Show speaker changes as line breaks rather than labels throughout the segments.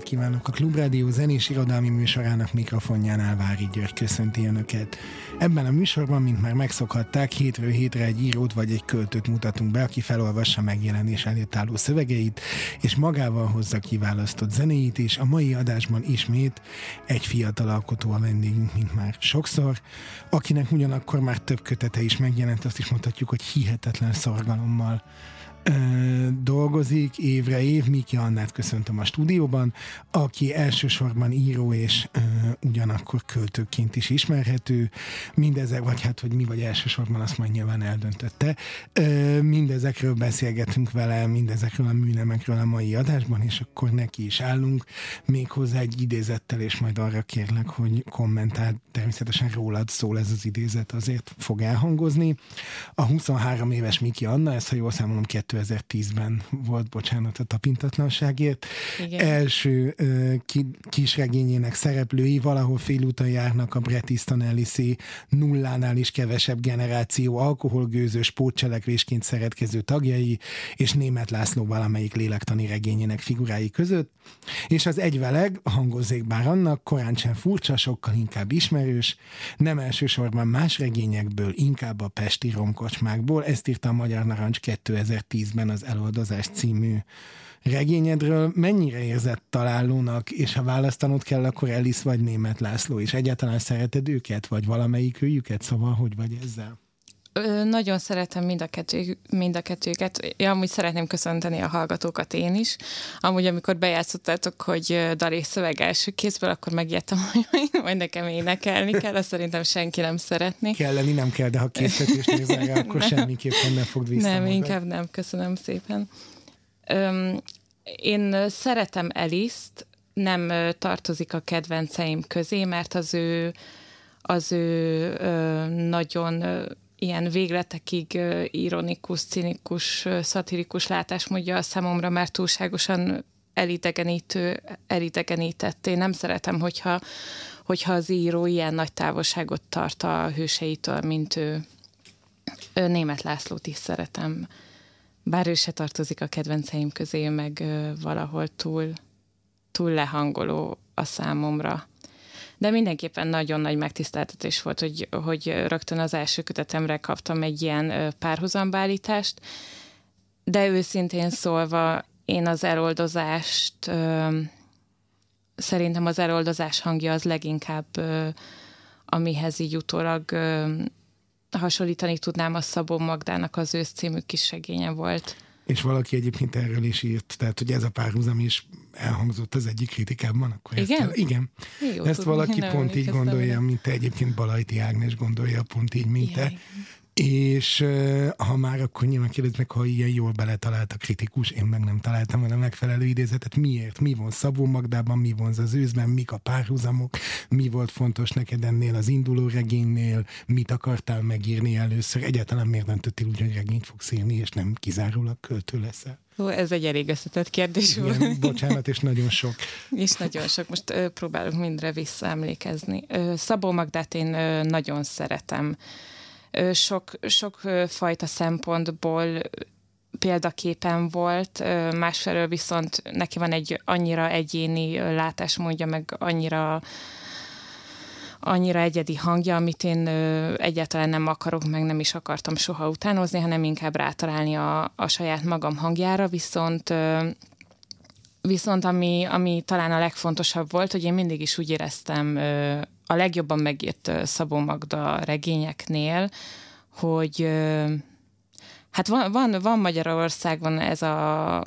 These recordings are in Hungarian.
estét kívánok! A Klubrádió zenés irodalmi műsorának mikrofonjánál Vári György köszönti Önöket. Ebben a műsorban, mint már megszokhatták, hétről hétre egy írót vagy egy költőt mutatunk be, aki felolvassa megjelenés előtt álló szövegeit, és magával hozza kiválasztott zenéit, és a mai adásban ismét egy fiatal alkotó a vendégünk, mint már sokszor, akinek ugyanakkor már több kötete is megjelent, azt is mondhatjuk, hogy hihetetlen szorgalommal dolgozik évre év. Miki Annát köszöntöm a stúdióban, aki elsősorban író és ö, ugyanakkor költőként is ismerhető. Mindezek, vagy hát, hogy mi vagy elsősorban, azt majd nyilván eldöntötte. Ö, mindezekről beszélgetünk vele, mindezekről a műnemekről a mai adásban, és akkor neki is állunk, méghozzá egy idézettel, és majd arra kérlek, hogy kommentál, természetesen rólad szól ez az idézet, azért fog elhangozni. A 23 éves Miki Anna, ezt ha jól számolom, 2010-ben volt, bocsánat a tapintatlanságért. Igen. Első uh, ki, kisregényének szereplői valahol félúton járnak a Bret Easton Ellis nullánál is kevesebb generáció alkoholgőzös pótcselekvésként szeretkező tagjai, és német László valamelyik lélektani regényének figurái között, és az egyveleg, hangozzék bár annak, korán sem furcsa, sokkal inkább ismerős, nem elsősorban más regényekből, inkább a pesti romkocsmákból, ezt írta a Magyar Narancs 2010 2010-ben az Eloldozás című regényedről. Mennyire érzett találónak, és ha választanod kell, akkor Elis vagy Német László, és egyáltalán szereted őket, vagy valamelyik őjüket, szóval hogy vagy ezzel?
Ö, nagyon szeretem mind a, kettő, mind a kettőket. Én amúgy szeretném köszönteni a hallgatókat én is. Amúgy, amikor bejátszottátok, hogy dal és szöveg első kézből, akkor megijedtem, hogy majd nekem énekelni kell, azt szerintem senki nem szeretné.
Kelleni nem kell, de ha készítést nézel akkor nem. semmiképpen nem fog vissza.
Nem, inkább nem. Köszönöm szépen. Öm, én szeretem Eliszt, nem tartozik a kedvenceim közé, mert az ő az ő ö, nagyon ilyen végletekig ironikus, cinikus, szatirikus látásmódja a számomra már túlságosan elidegenítő, elidegenített. Én nem szeretem, hogyha, hogyha az író ilyen nagy távolságot tart a hőseitől, mint ő. ő Német Lászlót is szeretem. Bár ő se tartozik a kedvenceim közé, meg valahol túl, túl lehangoló a számomra de mindenképpen nagyon nagy megtiszteltetés volt, hogy, hogy rögtön az első kötetemre kaptam egy ilyen párhuzambálítást, de őszintén szólva én az eloldozást, szerintem az eloldozás hangja az leginkább, amihez így utólag hasonlítani tudnám, a Szabó Magdának az ősz című kis segénye volt.
És valaki egyébként erről is írt, tehát hogy ez a párhuzam is elhangzott az egyik kritikában. Akkor
igen?
Ezt, igen. Jó, ezt valaki pont így gondolja, mint te egyébként Balajti Ágnes gondolja pont így, mint te. És ha már akkor nyilván kérdez meg, ha ilyen jól beletalált a kritikus, én meg nem találtam a megfelelő idézetet, miért? Mi von Szabó Magdában, mi von az őzben, mik a párhuzamok, mi volt fontos neked ennél az induló regénynél, mit akartál megírni először, egyáltalán miért döntöttél úgy, hogy regényt fogsz írni, és nem kizárólag költő leszel?
Ez egy elég összetett kérdés
Igen, bocsánat, és nagyon sok.
és nagyon sok. Most ö, próbálok mindre visszaemlékezni. Ö, Szabó Magdát én ö, nagyon szeretem sok, sok fajta szempontból példaképen volt, másfelől viszont neki van egy annyira egyéni látásmódja, meg annyira annyira egyedi hangja, amit én ö, egyáltalán nem akarok, meg nem is akartam soha utánozni, hanem inkább rátalálni a, a saját magam hangjára, viszont ö, viszont ami, ami talán a legfontosabb volt, hogy én mindig is úgy éreztem a legjobban megírt Szabó Magda regényeknél, hogy hát van, van, van Magyarországon ez a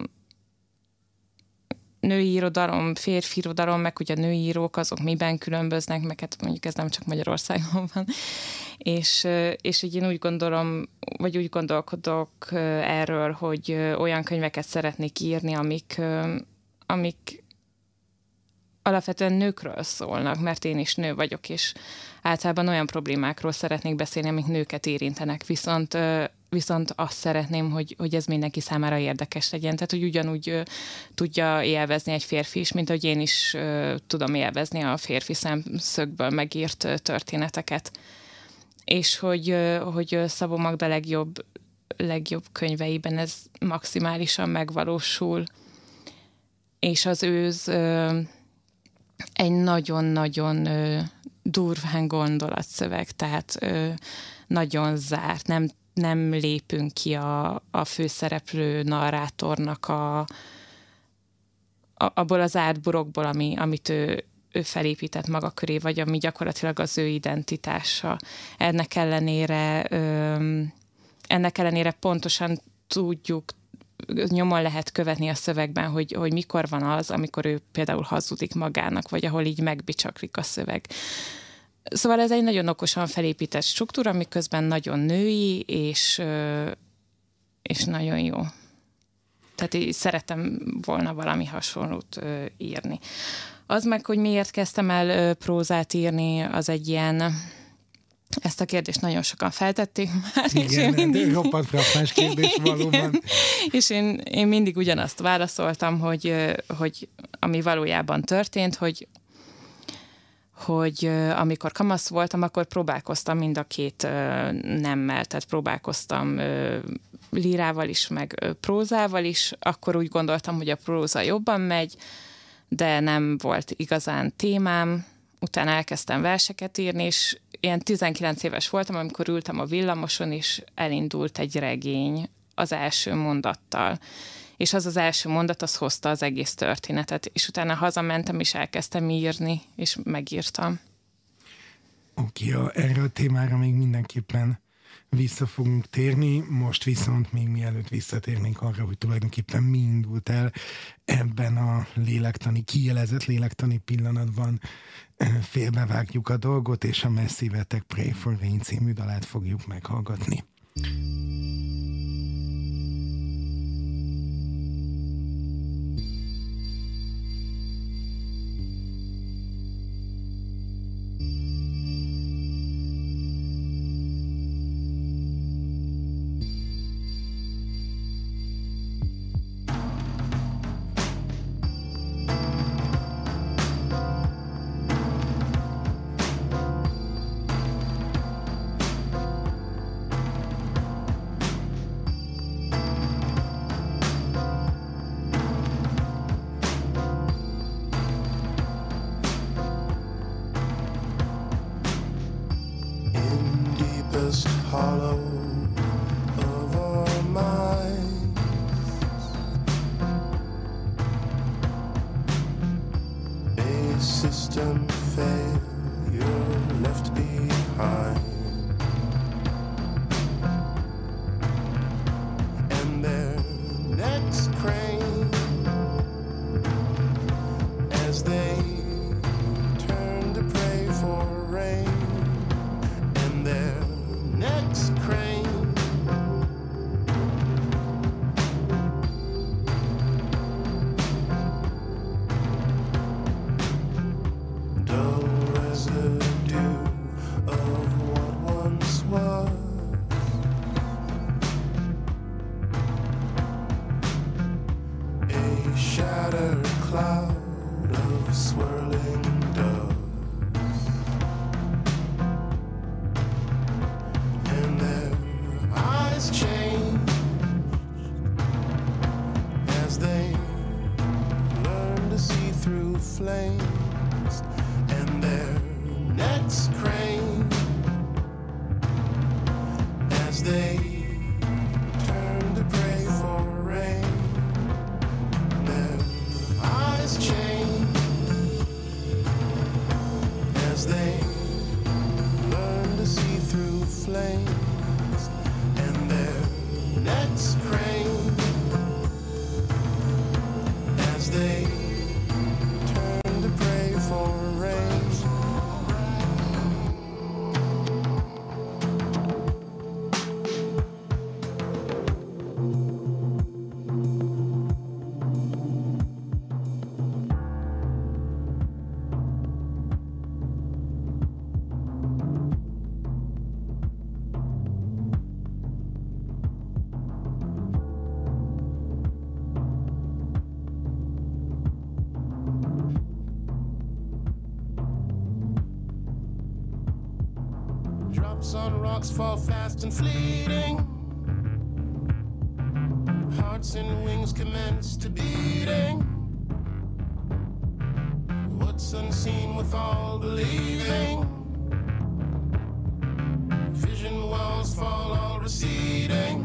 női irodalom, férfi irodalom, meg hogy a női írók azok miben különböznek, meg hát mondjuk ez nem csak Magyarországon van. És, és így én úgy gondolom, vagy úgy gondolkodok erről, hogy olyan könyveket szeretnék írni, amik, amik alapvetően nőkről szólnak, mert én is nő vagyok, és általában olyan problémákról szeretnék beszélni, amik nőket érintenek, viszont viszont azt szeretném, hogy, hogy ez mindenki számára érdekes legyen. Tehát, hogy ugyanúgy ö, tudja élvezni egy férfi is, mint hogy én is ö, tudom élvezni a férfi szemszögből megírt ö, történeteket. És hogy, ö, hogy Szabó Magda legjobb, legjobb könyveiben ez maximálisan megvalósul. És az őz egy nagyon-nagyon durván gondolatszöveg, tehát nagyon zárt, nem nem lépünk ki a, a főszereplő narrátornak a, a, abból az átburokból, ami, amit ő, ő felépített maga köré, vagy ami gyakorlatilag az ő identitása. Ennek ellenére, ennek ellenére pontosan tudjuk, nyomon lehet követni a szövegben, hogy, hogy mikor van az, amikor ő például hazudik magának, vagy ahol így megbicsaklik a szöveg. Szóval ez egy nagyon okosan felépített struktúra, miközben nagyon női, és, és nagyon jó. Tehát így szeretem volna valami hasonlót írni. Az meg, hogy miért kezdtem el prózát írni, az egy ilyen ezt a kérdést nagyon sokan feltették már.
Igen, és én mindig... roppant frappás kérdés valóban. Igen.
És én, én mindig ugyanazt válaszoltam, hogy, hogy ami valójában történt, hogy hogy amikor kamasz voltam, akkor próbálkoztam mind a két nemmel, tehát próbálkoztam lírával is, meg prózával is, akkor úgy gondoltam, hogy a próza jobban megy, de nem volt igazán témám, utána elkezdtem verseket írni, és ilyen 19 éves voltam, amikor ültem a villamoson, és elindult egy regény az első mondattal és az az első mondat, az hozta az egész történetet, és utána hazamentem, és elkezdtem írni, és megírtam.
Oké, okay, erre a témára még mindenképpen vissza fogunk térni, most viszont még mielőtt visszatérnénk arra, hogy tulajdonképpen mi indult el ebben a lélektani, kijelezett lélektani pillanatban, félbevágjuk a dolgot, és a Vetek Pray for Rain című dalát fogjuk meghallgatni. On rocks fall fast and fleeting. Hearts and wings commence to beating. What's unseen with all believing? Vision walls fall all receding.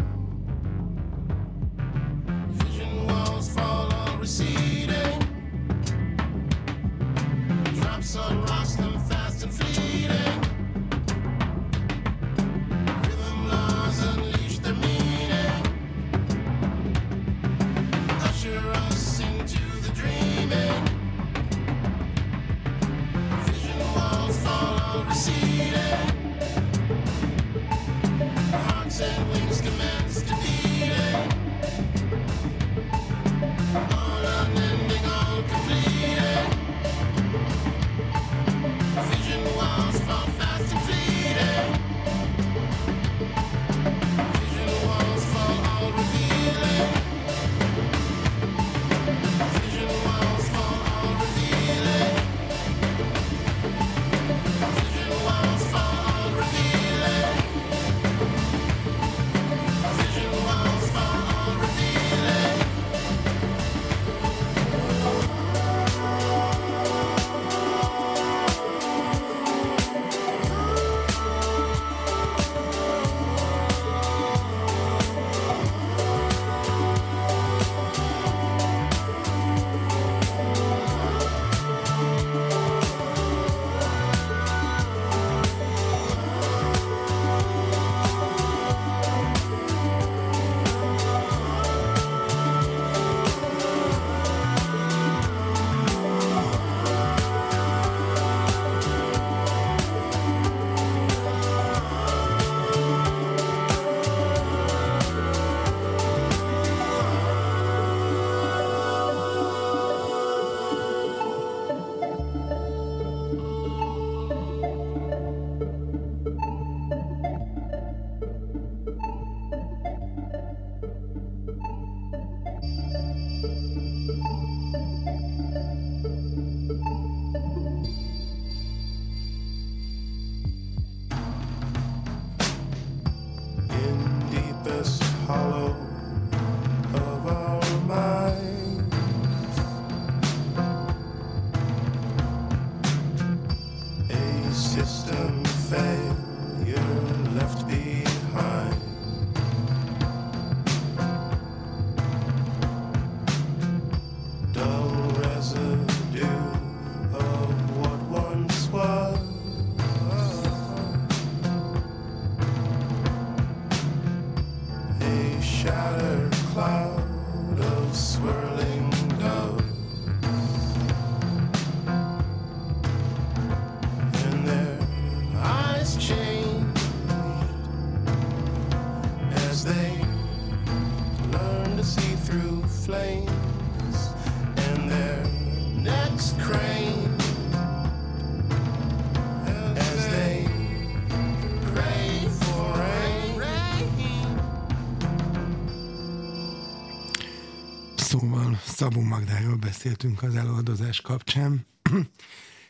Magdáról beszéltünk az előadozás kapcsán,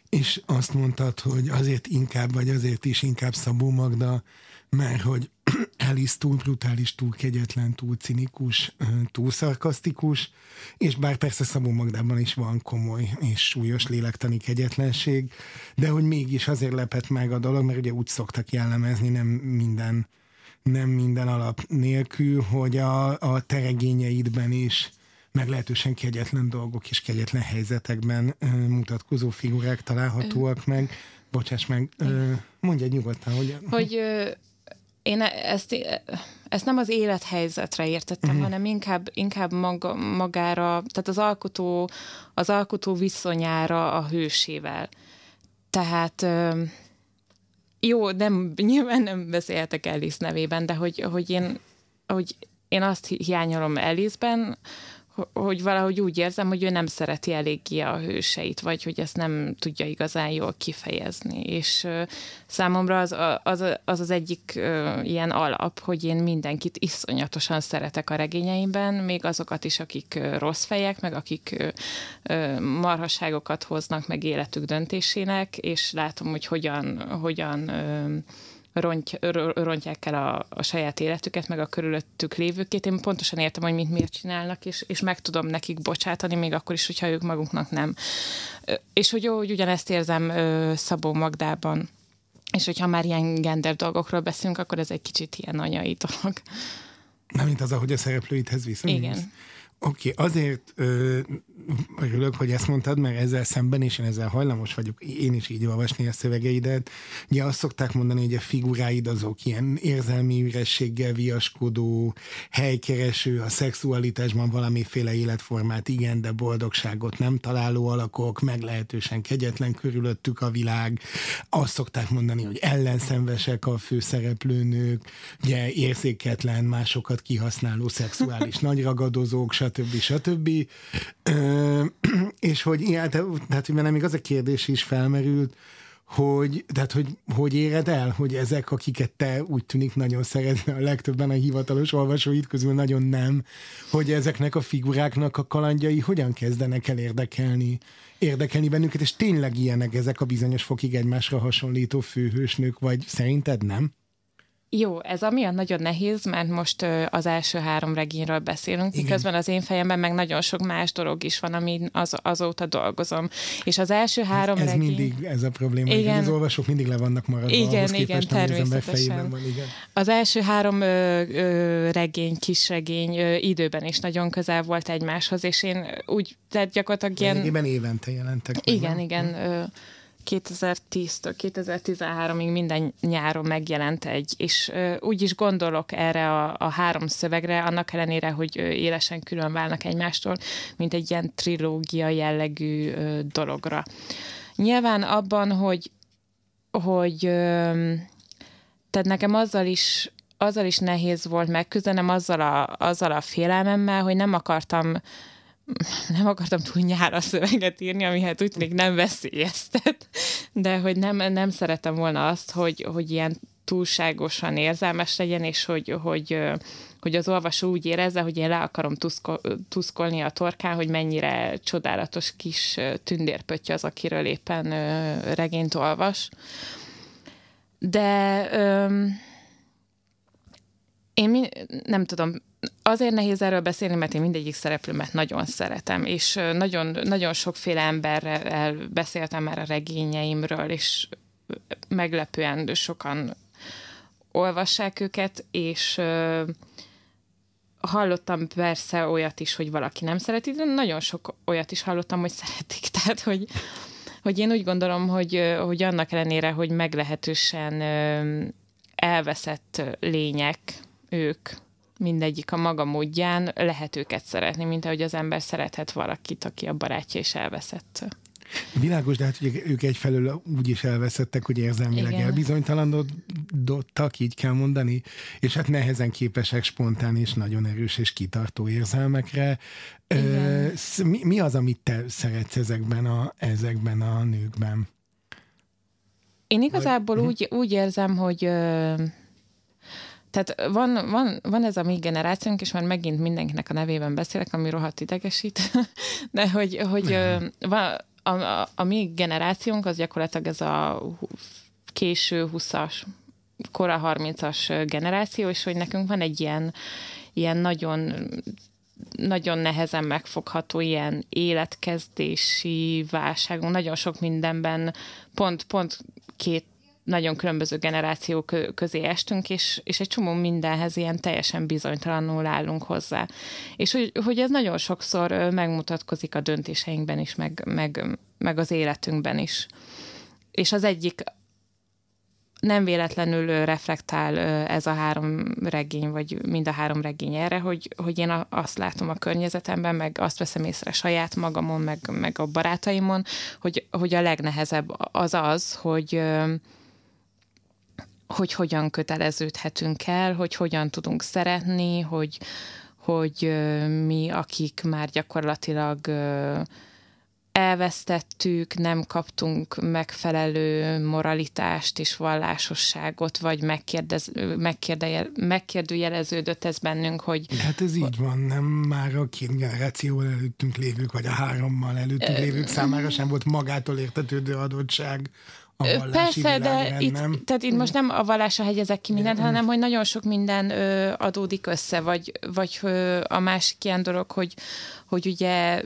és azt mondtad, hogy azért inkább, vagy azért is inkább Szabó Magda, mert hogy Alice túl brutális, túl kegyetlen, túl cinikus, túl szarkasztikus, és bár persze Szabó Magdában is van komoly és súlyos lélektani kegyetlenség, de hogy mégis azért lepett meg a dolog, mert ugye úgy szoktak jellemezni, nem minden nem minden alap nélkül, hogy a, a teregényeidben is meglehetősen kegyetlen dolgok és kegyetlen helyzetekben mutatkozó figurák találhatóak meg. Bocsáss meg, ö, mondj egy nyugodtan, hogy...
hogy én ezt, ezt nem az élethelyzetre értettem, uh-huh. hanem inkább, inkább maga, magára, tehát az alkotó, az alkotó viszonyára a hősével. Tehát jó, nem, nyilván nem beszéltek Alice nevében, de hogy, hogy, én, hogy én azt hiányolom Alice-ben, hogy valahogy úgy érzem, hogy ő nem szereti eléggé a hőseit, vagy hogy ezt nem tudja igazán jól kifejezni. És számomra az az, az az egyik ilyen alap, hogy én mindenkit iszonyatosan szeretek a regényeimben, még azokat is, akik rossz fejek, meg akik marhasságokat hoznak meg életük döntésének, és látom, hogy hogyan, hogyan uh, ront, rontják el a, a saját életüket, meg a körülöttük lévőkét. Én pontosan értem, hogy mit miért csinálnak, és, és meg tudom nekik bocsátani, még akkor is, hogyha ők magunknak nem. És hogy, jó, hogy ugyanezt érzem Szabó Magdában. És hogyha már ilyen gender dolgokról beszélünk, akkor ez egy kicsit ilyen anyai dolog.
Nem, mint az, ahogy a szereplőidhez viszonyulsz.
Igen.
Oké, okay, azért ö, örülök, hogy ezt mondtad, mert ezzel szemben, és én ezzel hajlamos vagyok, én is így olvasni a szövegeidet. Ugye azt szokták mondani, hogy a figuráid azok ilyen érzelmi ürességgel viaskodó, helykereső, a szexualitásban valamiféle életformát igen, de boldogságot nem találó alakok, meglehetősen kegyetlen körülöttük a világ. Azt szokták mondani, hogy ellenszenvesek a főszereplőnők, ugye érzéketlen, másokat kihasználó szexuális nagyragadozók, stb. stb. Ö, és hogy ilyen, tehát, hogy nem még az a kérdés is felmerült, hogy, tehát, hogy, hogy éred el, hogy ezek, akiket te úgy tűnik nagyon szeretne a legtöbben a hivatalos olvasóid közül nagyon nem, hogy ezeknek a figuráknak a kalandjai hogyan kezdenek el érdekelni, érdekelni bennünket, és tényleg ilyenek ezek a bizonyos fokig egymásra hasonlító főhősnők, vagy szerinted nem?
Jó, ez amiatt nagyon nehéz, mert most az első három regényről beszélünk, Igen. miközben az én fejemben meg nagyon sok más dolog is van, ami az, azóta dolgozom. És az első három
ez,
ez regény...
mindig ez a probléma, igen. hogy az olvasók mindig le vannak maradva.
Igen,
ahhoz
igen,
képest,
természetesen.
Van, igen.
Az első három ö, ö, regény, kisregény ö, időben is nagyon közel volt egymáshoz, és én úgy, tehát gyakorlatilag ilyen...
Lényegében évente jelentek.
Igen, meg, igen. Ö, 2010-től 2013-ig minden nyáron megjelent egy, és úgy is gondolok erre a, a három szövegre, annak ellenére, hogy élesen külön válnak egymástól, mint egy ilyen trilógia jellegű dologra. Nyilván abban, hogy, hogy tehát nekem azzal is azzal is nehéz volt megküzdenem, azzal a, azzal a félelmemmel, hogy nem akartam nem akartam túl nyára szöveget írni, ami hát úgy még nem veszélyeztet, de hogy nem, nem szeretem volna azt, hogy, hogy ilyen túlságosan érzelmes legyen, és hogy, hogy, hogy az olvasó úgy érezze, hogy én le akarom tuszko, tuszkolni a torkán, hogy mennyire csodálatos kis tündérpötty az, akiről éppen regényt olvas. De öm, én nem tudom, azért nehéz erről beszélni, mert én mindegyik szereplőmet nagyon szeretem, és nagyon, nagyon sokféle emberrel beszéltem már a regényeimről, és meglepően sokan olvassák őket, és hallottam persze olyat is, hogy valaki nem szereti, de nagyon sok olyat is hallottam, hogy szeretik. Tehát, hogy, hogy én úgy gondolom, hogy, hogy annak ellenére, hogy meglehetősen elveszett lények ők, mindegyik a maga módján lehet őket szeretni, mint ahogy az ember szerethet valakit, aki a barátja és elveszett.
Világos, de hát hogy ők egyfelől úgy is elveszettek, hogy érzelmileg Igen. elbizonytalanodottak, így kell mondani, és hát nehezen képesek spontán és nagyon erős és kitartó érzelmekre. Ö, mi, mi az, amit te szeretsz ezekben a, ezekben a nőkben?
Én igazából Vagy, úgy, úgy érzem, hogy tehát van, van, van ez a mi generációnk, és már megint mindenkinek a nevében beszélek, ami rohadt idegesít, de hogy, hogy van, a, a, a mi generációnk az gyakorlatilag ez a késő 20-as, kora 30-as generáció, és hogy nekünk van egy ilyen, ilyen nagyon nagyon nehezen megfogható ilyen életkezdési válságunk, nagyon sok mindenben pont, pont két nagyon különböző generáció közé estünk, és, és egy csomó mindenhez ilyen teljesen bizonytalanul állunk hozzá. És hogy, hogy ez nagyon sokszor megmutatkozik a döntéseinkben is, meg, meg, meg az életünkben is. És az egyik nem véletlenül reflektál ez a három regény, vagy mind a három regény erre, hogy, hogy én azt látom a környezetemben, meg azt veszem észre saját magamon, meg, meg a barátaimon, hogy, hogy a legnehezebb az az, hogy, hogy hogyan köteleződhetünk el, hogy hogyan tudunk szeretni, hogy, hogy mi, akik már gyakorlatilag elvesztettük, nem kaptunk megfelelő moralitást és vallásosságot, vagy megkérdez, megkérdőjeleződött ez bennünk, hogy...
Hát ez így van, nem már a két generációval előttünk lévők, vagy a hárommal előttünk lévők számára sem volt magától értetődő adottság
Persze, de itt,
nem?
tehát itt most nem a vallásra hegyezek ki mindent, hanem hogy nagyon sok minden ö, adódik össze, vagy, vagy ö, a másik ilyen dolog, hogy, hogy ugye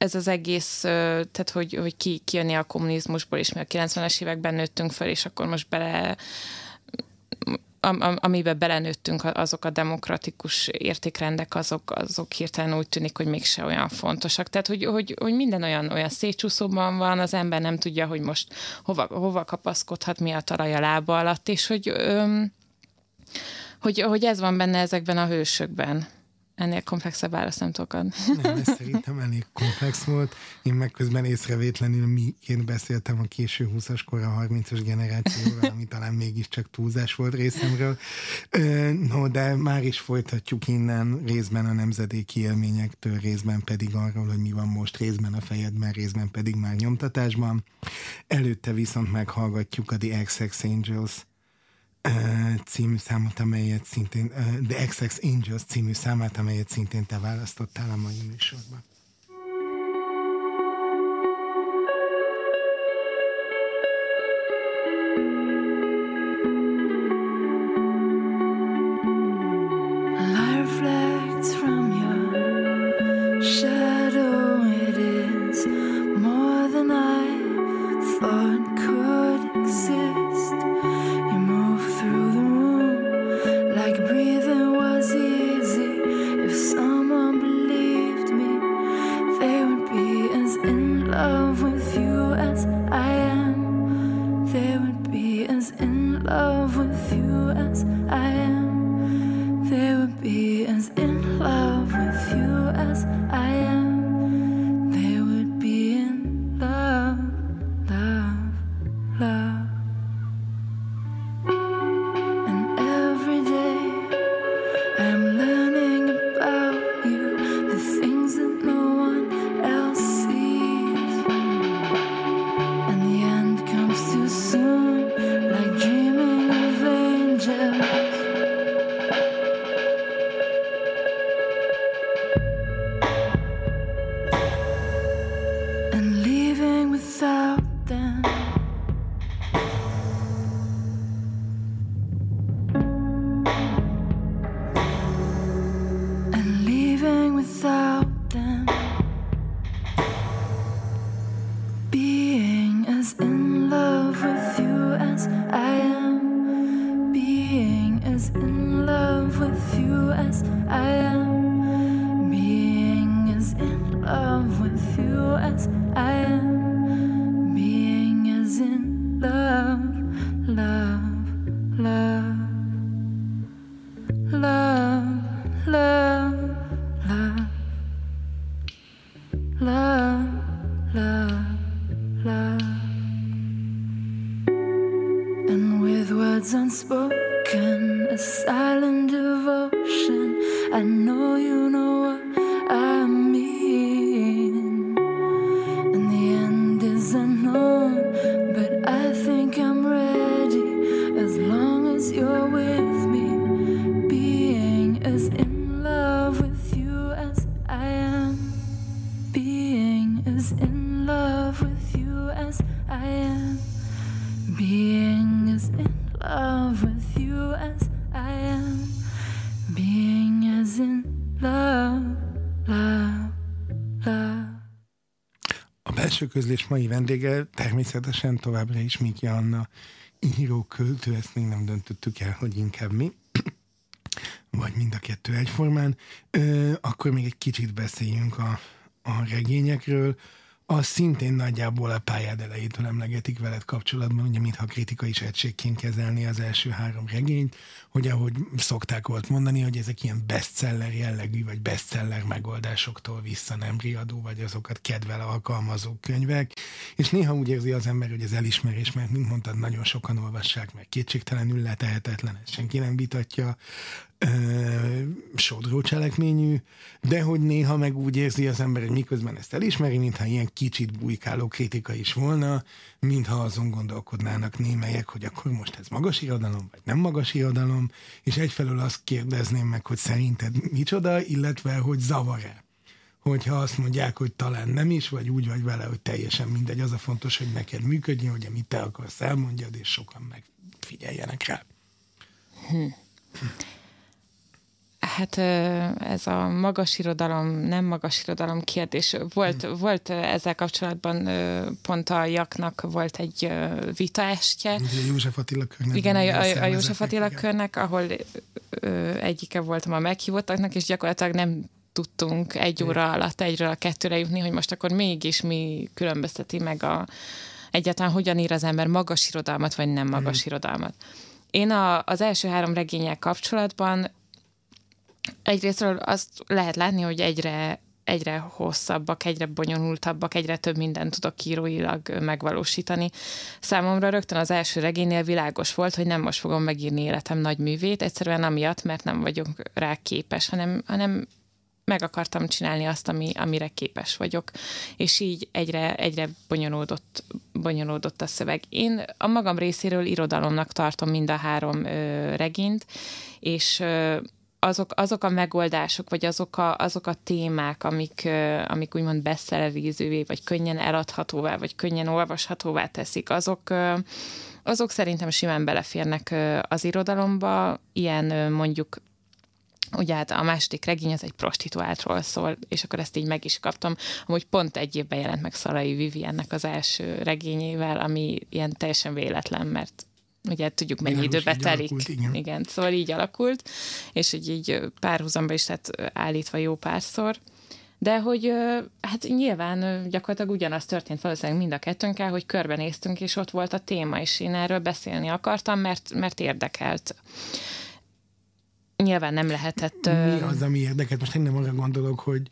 ez az egész, tehát hogy, hogy ki, kijönni a kommunizmusból, és mi a 90-es években nőttünk fel, és akkor most bele am, amiben belenőttünk, azok a demokratikus értékrendek, azok, azok hirtelen úgy tűnik, hogy mégse olyan fontosak. Tehát, hogy, hogy, hogy minden olyan, olyan szétcsúszóban van, az ember nem tudja, hogy most hova, hova kapaszkodhat, mi a talaj a lába alatt, és hogy, öm, hogy, hogy ez van benne ezekben a hősökben. Ennél komplexebb választ nem tudok adni.
Nem, ez szerintem elég komplex volt. Én meg közben észrevétlenül miként beszéltem a késő 20-as kor a 30-as generációval, ami talán mégiscsak túlzás volt részemről. No, de már is folytatjuk innen részben a nemzedéki élményektől, részben pedig arról, hogy mi van most, részben a fejedben, részben pedig már nyomtatásban. Előtte viszont meghallgatjuk a The XX Angels című számot, amelyet szintén, The XX Angels című számát, amelyet szintén te választottál a mai műsorban.
Breathing words unspoken, a silent devotion, I know you know
közlés mai vendége természetesen továbbra is Miki Anna, író, költő, ezt még nem döntöttük el, hogy inkább mi, vagy mind a kettő egyformán. Ö, akkor még egy kicsit beszéljünk a, a regényekről. Az szintén nagyjából a pályád elejétől emlegetik veled kapcsolatban, ugye mintha kritika is egységként kezelni az első három regényt, hogy ahogy szokták volt mondani, hogy ezek ilyen bestseller jellegű, vagy bestseller megoldásoktól vissza nem riadó, vagy azokat kedvel alkalmazó könyvek, és néha úgy érzi az ember, hogy az elismerés, mert mint mondtad, nagyon sokan olvassák, meg kétségtelenül letehetetlen, ezt senki nem vitatja, sodró cselekményű, de hogy néha meg úgy érzi az ember, hogy miközben ezt elismeri, mintha ilyen kicsit bujkáló kritika is volna, mintha azon gondolkodnának némelyek, hogy akkor most ez magas irodalom, vagy nem magas irodalom, és egyfelől azt kérdezném meg, hogy szerinted micsoda, illetve hogy zavar-e, hogyha azt mondják, hogy talán nem is, vagy úgy vagy vele, hogy teljesen mindegy. Az a fontos, hogy neked működjön, hogy amit te akarsz, elmondjad, és sokan megfigyeljenek rá.
Hát ez a magas irodalom, nem magas irodalom kérdés. Volt, hmm. volt ezzel kapcsolatban pont a Jaknak volt egy vitaestje.
Ugye József Attila körnek.
Igen, a, a, József Attila
igen.
körnek, ahol ö, egyike voltam a meghívottaknak, és gyakorlatilag nem tudtunk egy óra alatt egyről a kettőre jutni, hogy most akkor mégis mi különbözteti meg a, egyáltalán hogyan ír az ember magas irodalmat, vagy nem magas irodalmat. Én a, az első három regényel kapcsolatban egyrésztről azt lehet látni, hogy egyre egyre hosszabbak, egyre bonyolultabbak, egyre több mindent tudok íróilag megvalósítani. Számomra rögtön az első regénynél világos volt, hogy nem most fogom megírni életem nagy művét, egyszerűen amiatt, mert nem vagyok rá képes, hanem, hanem meg akartam csinálni azt, ami, amire képes vagyok. És így egyre, egyre bonyolódott, bonyolódott a szöveg. Én a magam részéről irodalomnak tartom mind a három ö, regényt, és ö, azok, azok a megoldások, vagy azok a, azok a témák, amik, amik úgymond bestsellerizővé, vagy könnyen eladhatóvá, vagy könnyen olvashatóvá teszik, azok, azok szerintem simán beleférnek az irodalomba. Ilyen mondjuk Ugye hát a második regény az egy prostituáltról szól, és akkor ezt így meg is kaptam. Amúgy pont egy évben jelent meg Szalai Viviennek az első regényével, ami ilyen teljesen véletlen, mert ugye tudjuk mennyi
Világos,
időbe telik.
alakult, igen.
igen, szóval így alakult, és hogy így párhuzamba is lett állítva jó párszor. De hogy hát nyilván gyakorlatilag ugyanaz történt valószínűleg mind a kettőnkkel, hogy körbenéztünk, és ott volt a téma, és én erről beszélni akartam, mert, mert érdekelt. Nyilván nem lehetett...
Mi az, ami érdekelt? Most én nem arra gondolok, hogy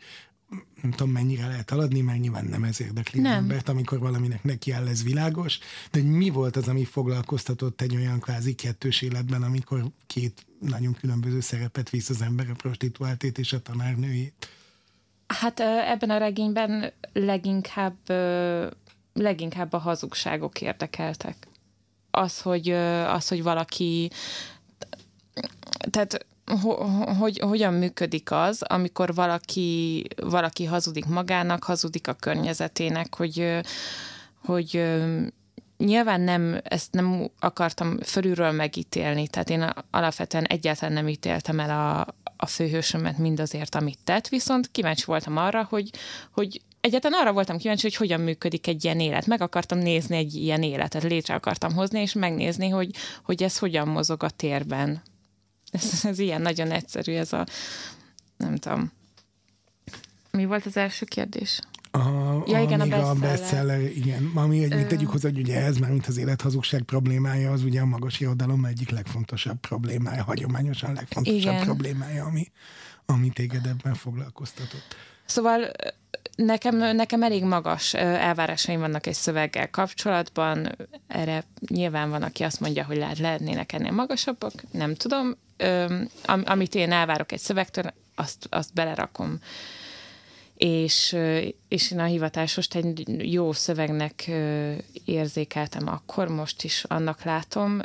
nem tudom, mennyire lehet aladni, mert nyilván nem ez érdekli
Nem.
az embert, amikor valaminek neki áll, ez világos. De mi volt az, ami foglalkoztatott egy olyan kvázi kettős életben, amikor két nagyon különböző szerepet visz az ember, a prostituáltét és a tanárnőjét?
Hát ebben a regényben leginkább, leginkább a hazugságok érdekeltek. Az, hogy, az, hogy valaki tehát hogy hogyan működik az, amikor valaki, valaki hazudik magának, hazudik a környezetének, hogy, hogy nyilván nem, ezt nem akartam fölülről megítélni, tehát én alapvetően egyáltalán nem ítéltem el a, a főhősömet mindazért, amit tett, viszont kíváncsi voltam arra, hogy, hogy egyáltalán arra voltam kíváncsi, hogy hogyan működik egy ilyen élet. Meg akartam nézni egy ilyen életet, létre akartam hozni, és megnézni, hogy, hogy ez hogyan mozog a térben. Ez, ez ilyen nagyon egyszerű, ez a, nem tudom. Mi volt az első kérdés?
A,
Ja, igen, a
amíg a
bestseller.
bestseller, igen. Ami egy, tegyük hozzá, hogy ugye ez már, mint az élethazugság problémája, az ugye a magas irodalom egyik legfontosabb problémája, hagyományosan legfontosabb
Igen.
problémája, ami, ami téged ebben foglalkoztatott.
Szóval ö, nekem, nekem elég magas elvárásaim vannak egy szöveggel kapcsolatban. Erre nyilván van, aki azt mondja, hogy lehet, lehetnének ennél magasabbak. Nem tudom. Am, amit én elvárok egy szövegtől, azt, azt belerakom. És, és én a hivatásost egy jó szövegnek érzékeltem akkor, most is annak látom.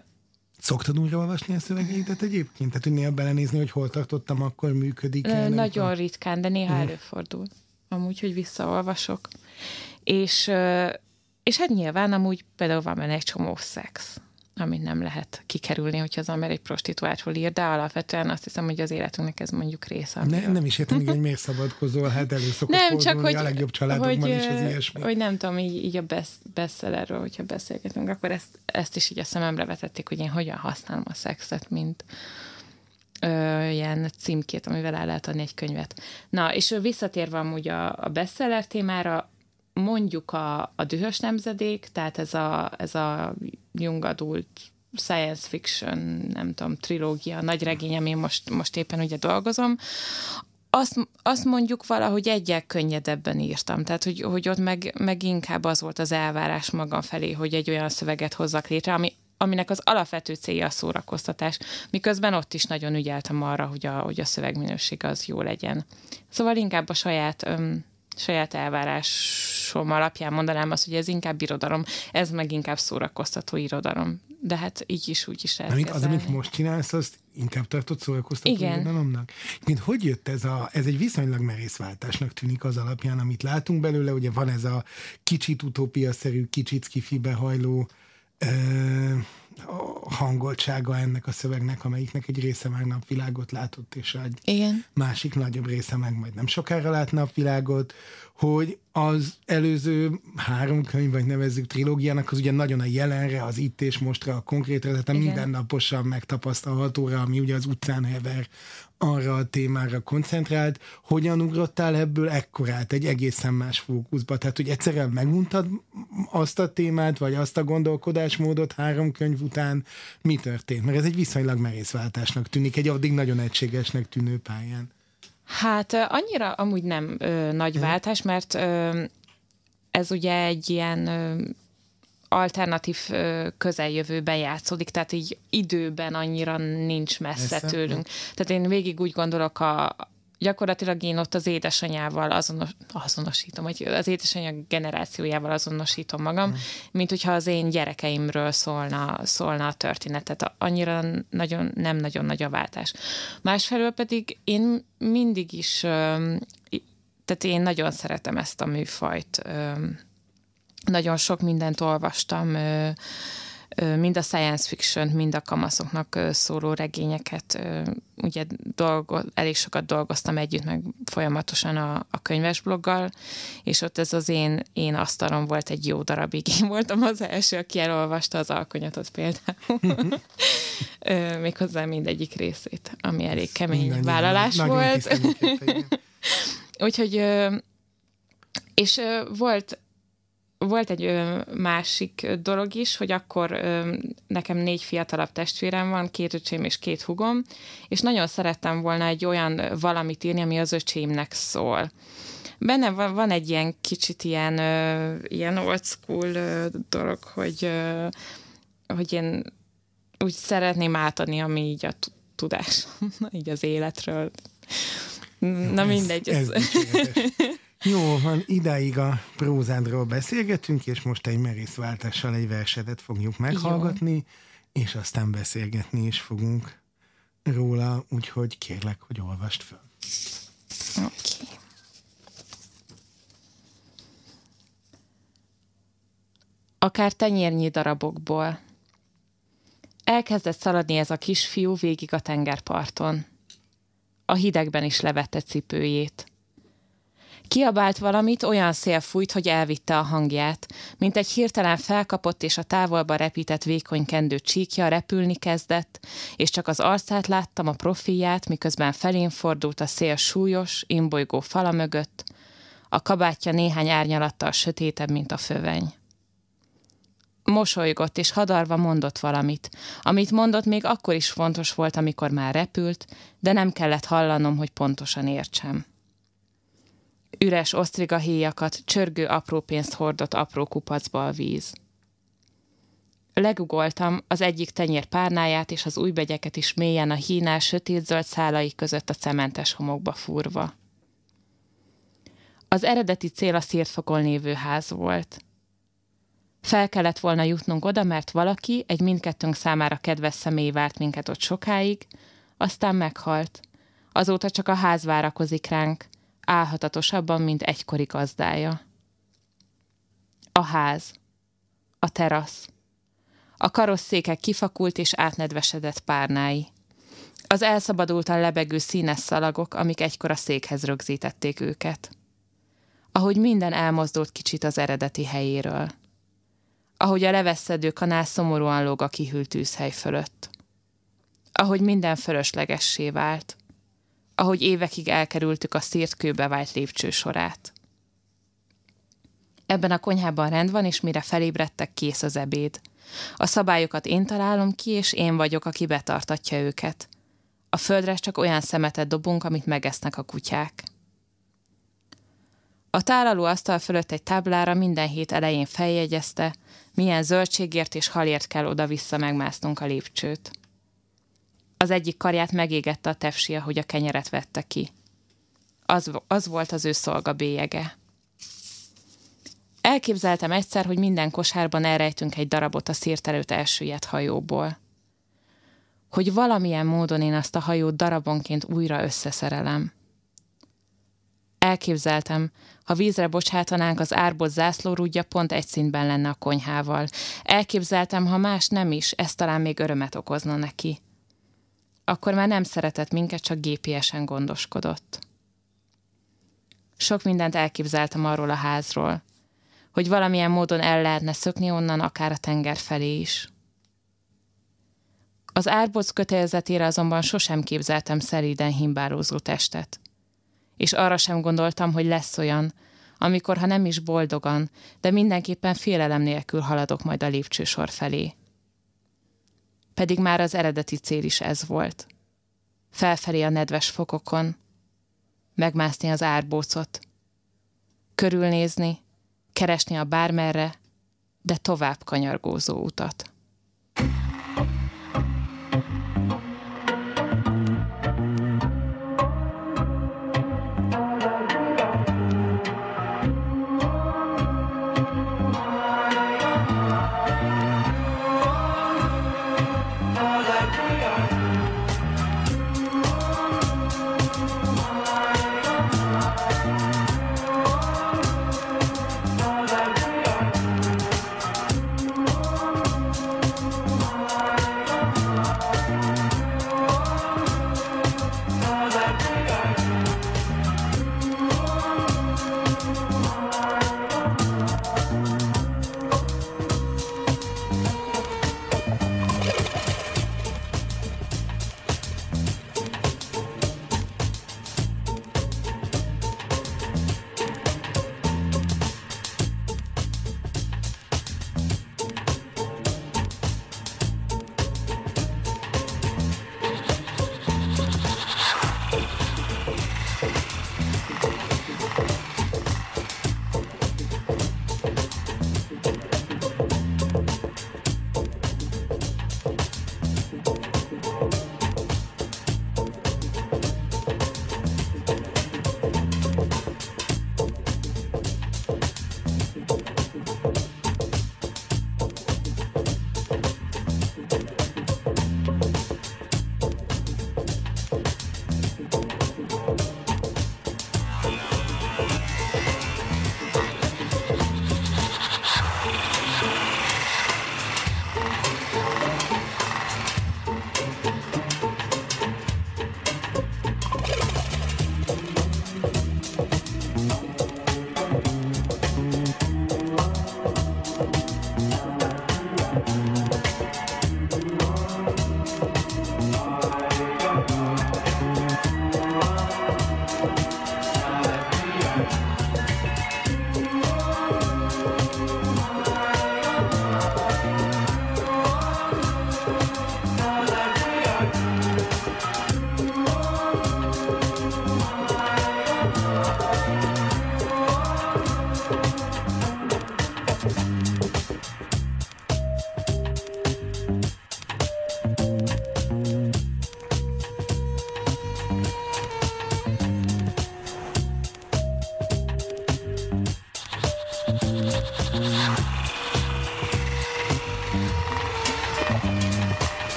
Szoktad újra olvasni a szövegeidet egyébként? Tehát, hogy néha belenézni, hogy hol tartottam, akkor működik
Nagyon ritkán, de néha
Mhm.
előfordul. Amúgy, hogy visszaolvasok. És, és hát nyilván amúgy például van benne egy csomó szex, amit nem lehet kikerülni, hogyha az ember egy prostituáltról ír, de alapvetően azt hiszem, hogy az életünknek ez mondjuk része.
Ne, nem is értem, hogy miért szabadkozol, hát elő szokott
nem, csak hogy,
a legjobb családokban
hogy,
is az ilyesmi.
hogy nem tudom, így, így a best, bestsellerről, hogyha beszélgetünk, akkor ezt, ezt is így a szememre vetették, hogy én hogyan használom a szexet, mint ö, ilyen címkét, amivel el lehet adni egy könyvet. Na, és visszatérve amúgy a, a bestseller témára, mondjuk a, a dühös nemzedék, tehát ez a, ez a young adult science fiction, nem tudom, trilógia, nagy regény, ami most, most éppen ugye dolgozom, azt, azt mondjuk valahogy egyel könnyedebben írtam. Tehát, hogy, hogy ott meg, meg inkább az volt az elvárás magam felé, hogy egy olyan szöveget hozzak létre, ami, aminek az alapvető célja a szórakoztatás, miközben ott is nagyon ügyeltem arra, hogy a, hogy a szövegminőség az jó legyen. Szóval inkább a saját, öm, saját elvárásom alapján mondanám azt, hogy ez inkább irodalom, ez meg inkább szórakoztató irodalom. De hát így is, úgy is lehet
Amit, az, amit most csinálsz, azt inkább tartott szórakoztató
Igen.
irodalomnak? Mint hogy jött ez a, ez egy viszonylag merész váltásnak tűnik az alapján, amit látunk belőle, ugye van ez a kicsit utópiaszerű, kicsit skifibe hajló a hangoltsága ennek a szövegnek, amelyiknek egy része már napvilágot látott, és egy
Igen.
másik nagyobb része meg majd nem sokára lát napvilágot, hogy az előző három könyv, vagy nevezzük trilógiának, az ugye nagyon a jelenre, az itt és mostra, a konkrétra, tehát a
Igen.
mindennaposan megtapasztalhatóra, ami ugye az utcán hever, arra a témára koncentrált. Hogyan ugrottál ebből ekkorát egy egészen más fókuszba? Tehát, hogy egyszerűen meguntad azt a témát, vagy azt a gondolkodásmódot három könyv után, mi történt? Mert ez egy viszonylag merészváltásnak tűnik, egy addig nagyon egységesnek tűnő pályán.
Hát annyira amúgy nem ö, nagy váltás, mert ö, ez ugye egy ilyen ö, alternatív közeljövőben játszódik, tehát így időben annyira nincs messze
Messze,
tőlünk. Tehát én végig úgy gondolok a gyakorlatilag én ott az édesanyával azonos, azonosítom, vagy az édesanyja generációjával azonosítom magam, mint hogyha az én gyerekeimről szólna, szólna a történetet. Annyira nagyon, nem nagyon nagy a váltás. Másfelől pedig én mindig is, tehát én nagyon szeretem ezt a műfajt. Nagyon sok mindent olvastam, mind a science fiction, mind a kamaszoknak szóló regényeket. Ugye dolgo, elég sokat dolgoztam együtt, meg folyamatosan a, a könyvesbloggal, és ott ez az én, én asztalom volt egy jó darabig. Én voltam az első, aki elolvasta az alkonyatot például. Méghozzá mindegyik részét, ami elég kemény
Mindannyian
vállalás volt. Úgyhogy, és volt, volt egy ö, másik dolog is, hogy akkor ö, nekem négy fiatalabb testvérem van, két öcsém és két hugom, és nagyon szerettem volna egy olyan valamit írni, ami az öcsémnek szól. Benne van, van egy ilyen kicsit ilyen, ö, ilyen old school ö, dolog, hogy, ö, hogy én úgy szeretném átadni, ami így a tudás, így az életről. Na
Ez-
mindegy.
Ez,
Ez.
Jó, van, idáig a prózádról beszélgetünk, és most egy merészváltással egy versetet fogjuk meghallgatni, és aztán beszélgetni is fogunk róla, úgyhogy kérlek, hogy olvast föl.
Oké. Akár tenyérnyi darabokból. Elkezdett szaladni ez a kisfiú végig a tengerparton. A hidegben is levette cipőjét. Kiabált valamit, olyan szél fújt, hogy elvitte a hangját, mint egy hirtelen felkapott és a távolba repített vékony kendő csíkja repülni kezdett, és csak az arcát láttam, a profilját, miközben felén fordult a szél súlyos, imbolygó fala mögött, a kabátja néhány árnyalattal sötétebb, mint a föveny. Mosolygott, és hadarva mondott valamit. Amit mondott, még akkor is fontos volt, amikor már repült, de nem kellett hallanom, hogy pontosan értsem. Üres osztriga héjakat, csörgő apró pénzt hordott apró kupacba a víz. Legugoltam az egyik tenyér párnáját és az újbegyeket is mélyen a hínál sötétzöld szálai között a cementes homokba fúrva. Az eredeti cél a szírtfokon lévő ház volt. Fel kellett volna jutnunk oda, mert valaki, egy mindkettőnk számára kedves személy várt minket ott sokáig, aztán meghalt. Azóta csak a ház várakozik ránk, álhatatosabban, mint egykori gazdája. A ház. A terasz. A karosszékek kifakult és átnedvesedett párnái. Az elszabadultan lebegő színes szalagok, amik egykor a székhez rögzítették őket. Ahogy minden elmozdult kicsit az eredeti helyéről. Ahogy a leveszedő kanál szomorúan lóg a kihűlt tűzhely fölött. Ahogy minden fölöslegessé vált ahogy évekig elkerültük a szírt kőbe vált lépcső sorát. Ebben a konyhában rend van, és mire felébredtek, kész az ebéd. A szabályokat én találom ki, és én vagyok, aki betartatja őket. A földre csak olyan szemetet dobunk, amit megesznek a kutyák. A tálaló asztal fölött egy táblára minden hét elején feljegyezte, milyen zöldségért és halért kell oda-vissza megmásznunk a lépcsőt. Az egyik karját megégette a tefsi, ahogy a kenyeret vette ki. Az, az volt az ő szolga bélyege. Elképzeltem egyszer, hogy minden kosárban elrejtünk egy darabot a szírt előtt elsüllyedt hajóból. hogy valamilyen módon én azt a hajót darabonként újra összeszerelem. Elképzeltem, ha vízre bocsátanánk, az árbot zászlórúdja pont egy szintben lenne a konyhával. Elképzeltem, ha más nem is, ez talán még örömet okozna neki. Akkor már nem szeretett minket, csak gépiesen gondoskodott. Sok mindent elképzeltem arról a házról, hogy valamilyen módon el lehetne szökni onnan, akár a tenger felé is. Az árboc kötelezetére azonban sosem képzeltem szeriden himbálózó testet. És arra sem gondoltam, hogy lesz olyan, amikor, ha nem is boldogan, de mindenképpen félelem nélkül haladok majd a lépcsősor felé. Pedig már az eredeti cél is ez volt. Felfelé a nedves fokokon, megmászni az árbócot, körülnézni, keresni a bármerre, de tovább kanyargózó utat.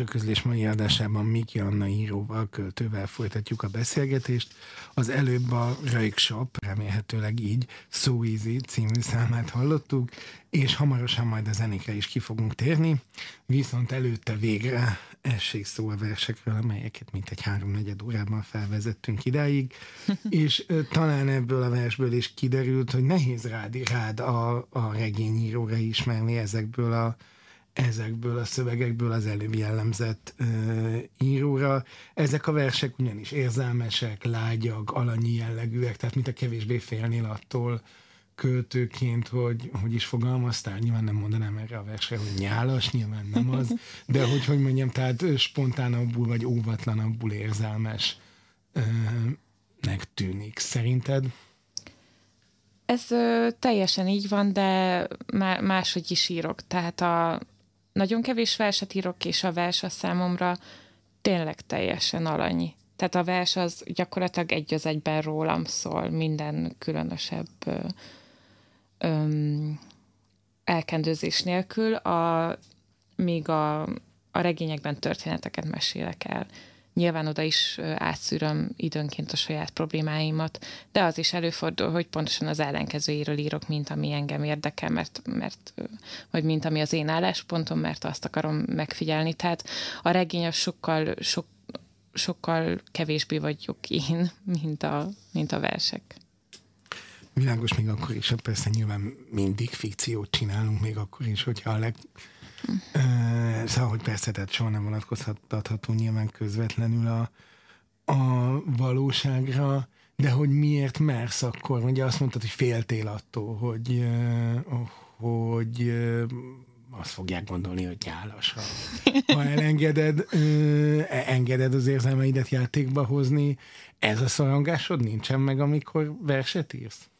Belső közlés mai adásában Miki Anna íróval, költővel folytatjuk a beszélgetést. Az előbb a Röjk Shop, remélhetőleg így, So Easy című számát hallottuk, és hamarosan majd a zenékre is ki fogunk térni, viszont előtte végre essék szó a versekről, amelyeket mintegy háromnegyed órában felvezettünk idáig, és talán ebből a versből is kiderült, hogy nehéz rád, rád a, a regényíróra ismerni ezekből a ezekből a szövegekből az előbb jellemzett ö, íróra. Ezek a versek ugyanis érzelmesek, lágyak, alanyi jellegűek, tehát mint a kevésbé félnél attól költőként, hogy, hogy is fogalmaztál, nyilván nem mondanám erre a versre, hogy nyálas, nyilván nem az, de hogy, hogy mondjam, tehát spontánabbul vagy óvatlanabbul érzelmes ö, nek tűnik. Szerinted?
Ez ö, teljesen így van, de má, máshogy is írok. Tehát a nagyon kevés verset írok, és a vers a számomra tényleg teljesen alanyi. Tehát a vers az gyakorlatilag egy az egyben rólam szól, minden különösebb ö, öm, elkendőzés nélkül, a, míg a, a regényekben történeteket mesélek el. Nyilván oda is átszűröm időnként a saját problémáimat, de az is előfordul, hogy pontosan az ellenkezőjéről írok, mint ami engem érdekel, mert, mert vagy mint ami az én álláspontom, mert azt akarom megfigyelni. Tehát a regény az sokkal, sok, sokkal kevésbé vagyok én, mint a, mint a versek.
Világos még akkor is, persze nyilván mindig fikciót csinálunk, még akkor is, hogyha a leg... Uh, szóval, hogy persze, tehát soha nem vonatkozható nyilván közvetlenül a, a valóságra, de hogy miért mersz akkor? Ugye azt mondtad, hogy féltél attól, hogy, hogy azt fogják gondolni, hogy nyálas, ha, ha elengeded, engeded az érzelmeidet játékba hozni. Ez a szorongásod nincsen meg, amikor verset írsz?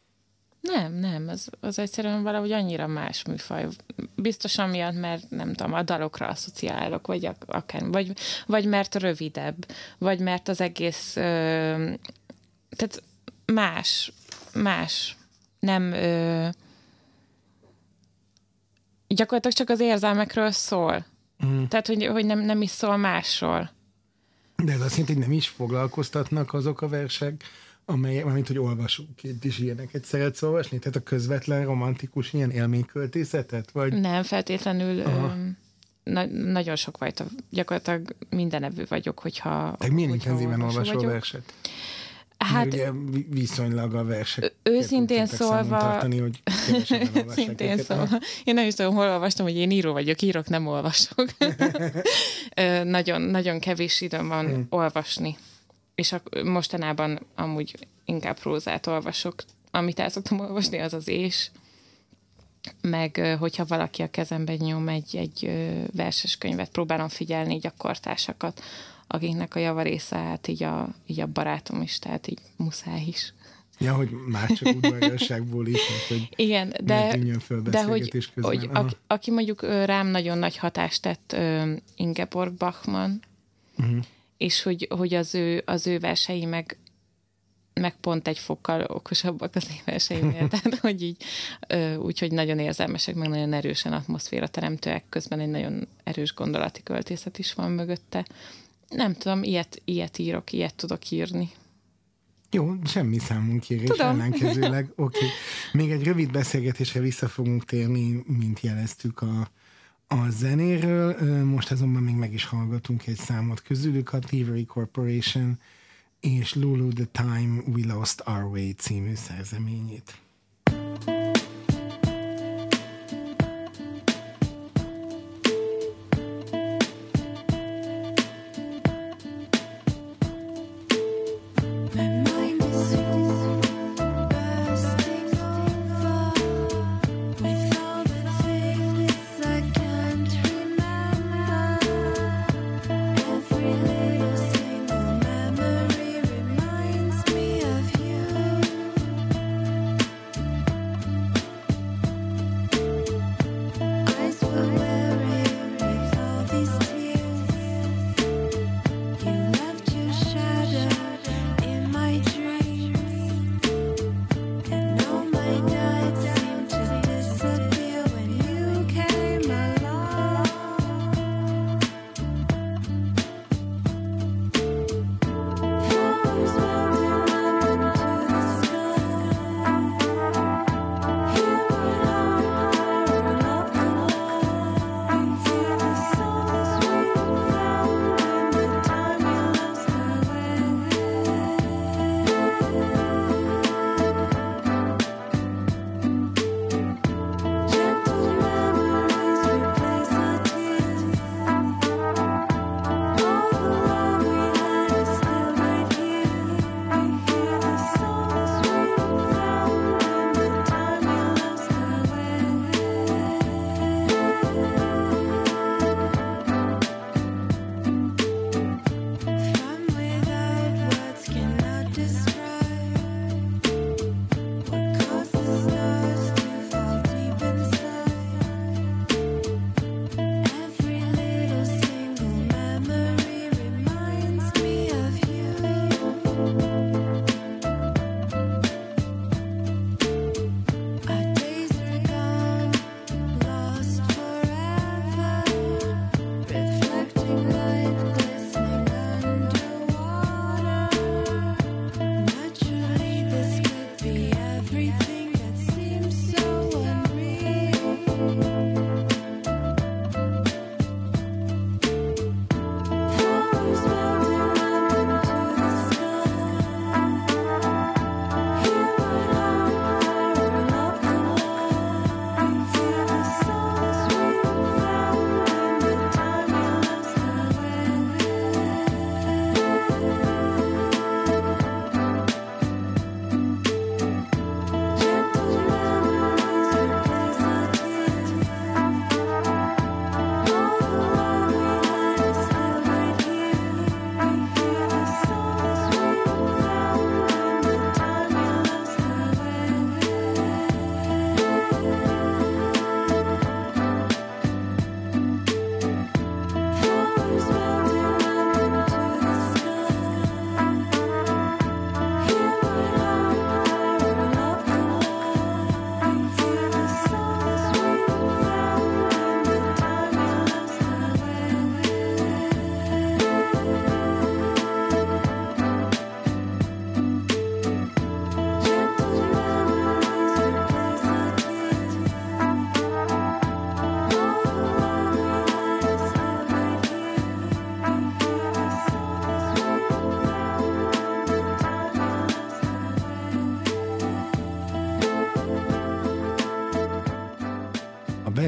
Nem, nem, az, az egyszerűen valahogy annyira más műfaj. Biztosan miatt, mert nem tudom, a dalokra asszociálok, vagy ak- akár, vagy, vagy mert rövidebb, vagy mert az egész, ö, tehát más, más, nem, ö, gyakorlatilag csak az érzelmekről szól.
Mm.
Tehát, hogy, hogy nem, nem is szól másról.
De ez azt jelenti, hogy nem is foglalkoztatnak azok a versek, amelyek, mint hogy olvasóként is ilyeneket szeretsz olvasni? Tehát a közvetlen romantikus ilyen élményköltészetet? Vagy?
Nem feltétlenül
Aha.
ö, na, nagyon sok fajta, gyakorlatilag mindenevő vagyok, hogyha
Tehát milyen
hogyha
intenzíven
olvasó vagyok.
verset?
Hát
Mert ugye vi- viszonylag a versek.
őszintén szólva-
Tartani, hogy
Szintén szóval. Én nem is tudom, hol olvastam, hogy én író vagyok, írok, nem olvasok. Nagyon, nagyon kevés időm van
Hmm.
olvasni. És ak- mostanában amúgy inkább prózát olvasok. Amit el szoktam olvasni, az az és. Meg, hogyha valaki a kezemben nyom egy, egy verses könyvet, próbálom figyelni így a kortársakat, akiknek a javarésze, hát így a, így a barátom is, tehát így muszáj is.
Ja, hogy már csak udvariasságból is, hogy
Igen, de, de hogy, hogy
Aha.
aki, mondjuk rám nagyon nagy hatást tett Ingeborg Bachmann,
Mhm.
És hogy, hogy az, ő, az ő versei meg, meg pont egy fokkal okosabbak az én verseimnél, tehát hogy így, úgyhogy nagyon érzelmesek, meg nagyon erősen atmoszféra teremtőek, közben egy nagyon erős gondolati költészet is van mögötte. Nem tudom, ilyet, ilyet írok, ilyet tudok írni.
Jó, semmi számunkérés
Tudom.
ellenkezőleg. Oké. Okay. Még egy rövid beszélgetésre vissza fogunk térni, mint jeleztük a, a zenéről. Most azonban még meg is hallgatunk egy számot közülük, a Thievery Corporation és Lulu the Time We Lost Our Way című szerzeményét.
My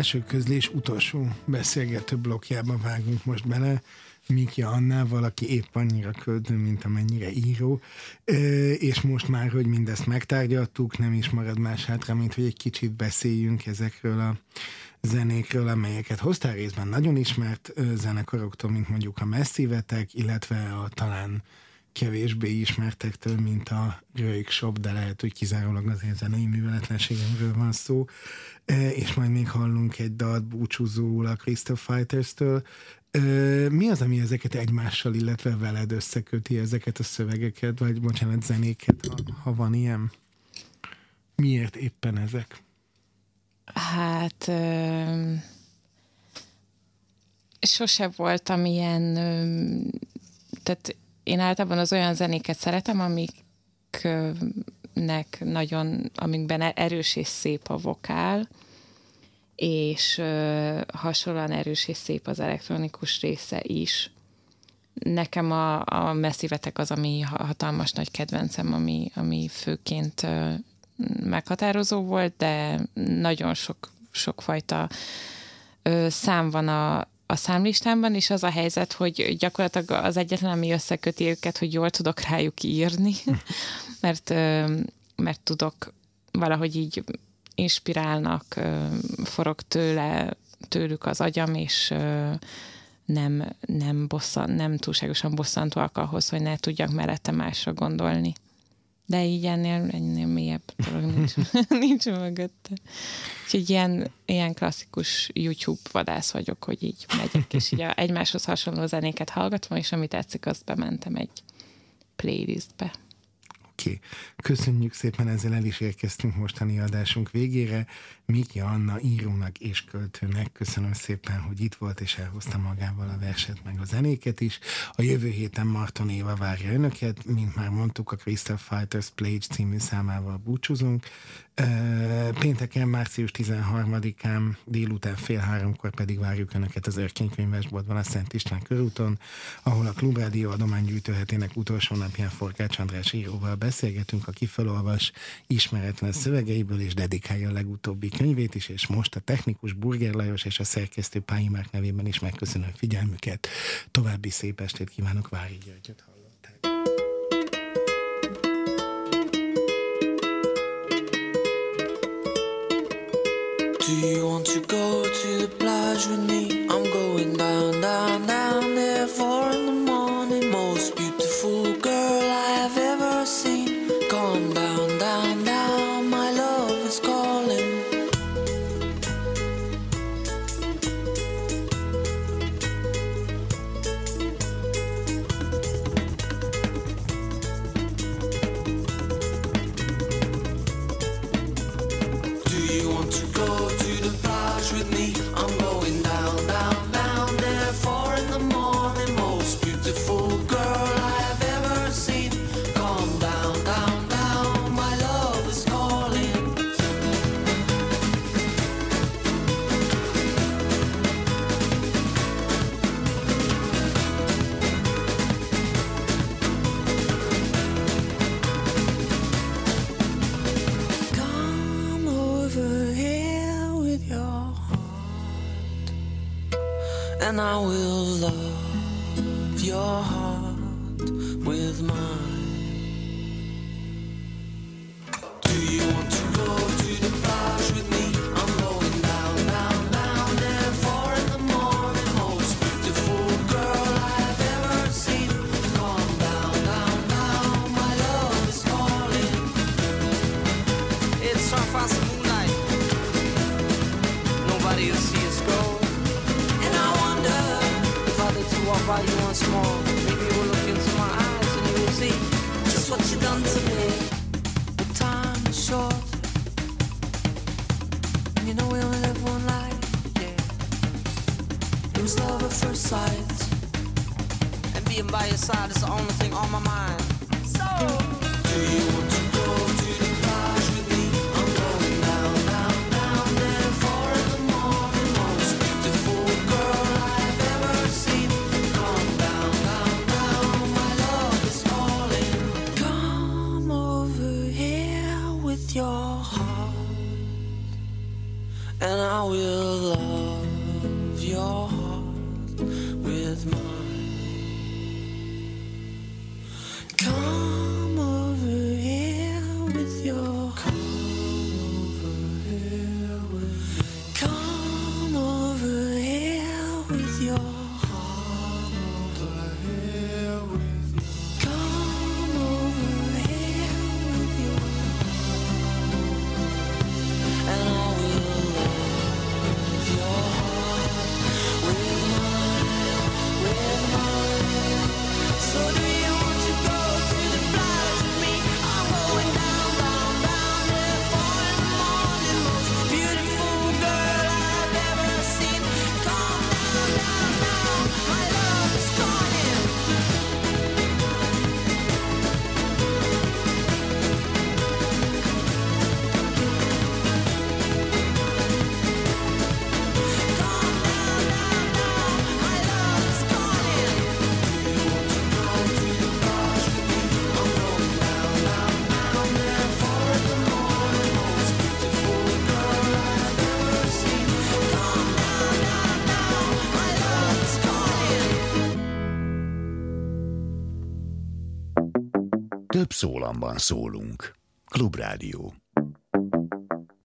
belső közlés utolsó beszélgető blokkjába vágunk most bele. Miki Annával, aki épp annyira költő, mint amennyire író, és most már, hogy mindezt megtárgyaltuk, nem is marad más hátra, mint hogy egy kicsit beszéljünk ezekről a zenékről, amelyeket hoztál részben nagyon ismert zenekaroktól, mint mondjuk a Messzivetek, illetve a talán kevésbé ismertektől, mint a Röjk Shop, de lehet, hogy kizárólag az én zenei műveletlenségemről van szó. És majd még hallunk egy dalt búcsúzóul a Crystal Fighters-től. Mi az, ami ezeket egymással, illetve veled összeköti ezeket a szövegeket, vagy bocsánat, zenéket, ha, ha van ilyen? Miért éppen ezek?
Hát ö, sose voltam ilyen, ö, tehát én általában az olyan zenéket szeretem, amiknek nagyon, amikben erős és szép a vokál, és hasonlóan erős és szép az elektronikus része is. Nekem a, a messzivetek az, ami hatalmas nagy kedvencem, ami, ami főként meghatározó volt, de nagyon sok, sokfajta szám van a, a számlistámban, és az a helyzet, hogy gyakorlatilag az egyetlen, ami összeköti őket, hogy jól tudok rájuk írni, mert, mert tudok valahogy így inspirálnak, forog tőle, tőlük az agyam, és nem, nem, bosszan, nem túlságosan bosszantóak ahhoz, hogy ne tudjak mellette másra gondolni. De így ennél, ennél mélyebb dolog nincs, nincs mögötte. Úgyhogy ilyen, ilyen klasszikus YouTube vadász vagyok, hogy így megyek, és így a egymáshoz hasonló zenéket hallgatom, és ami tetszik, azt bementem egy playlistbe.
Oké, okay. köszönjük szépen, ezzel el is érkeztünk mostani adásunk végére. Miki Anna írónak és költőnek köszönöm szépen, hogy itt volt és elhozta magával a verset meg a zenéket is. A jövő héten Marton Éva várja önöket, mint már mondtuk, a Crystal Fighters Plage című számával búcsúzunk. Pénteken, március 13-án délután fél háromkor pedig várjuk Önöket az Örkénykönyvesboltban a Szent István körúton, ahol a Klubrádió adománygyűjtőhetének utolsó napján Forgács András íróval beszélgetünk, aki felolvas ismeretlen szövegeiből és dedikálja a legutóbbi könyvét is, és most a technikus Burger Lajos és a szerkesztő Pályi Márk nevében is megköszönöm figyelmüket. További szép estét kívánok, Vári Györgyöt
Do you want to go to the plage with me? I'm going down, down, down there four in the morning. Most beautiful girl
szólamban szólunk. Klubrádió.